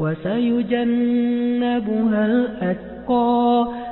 وسيجنبها الأتقى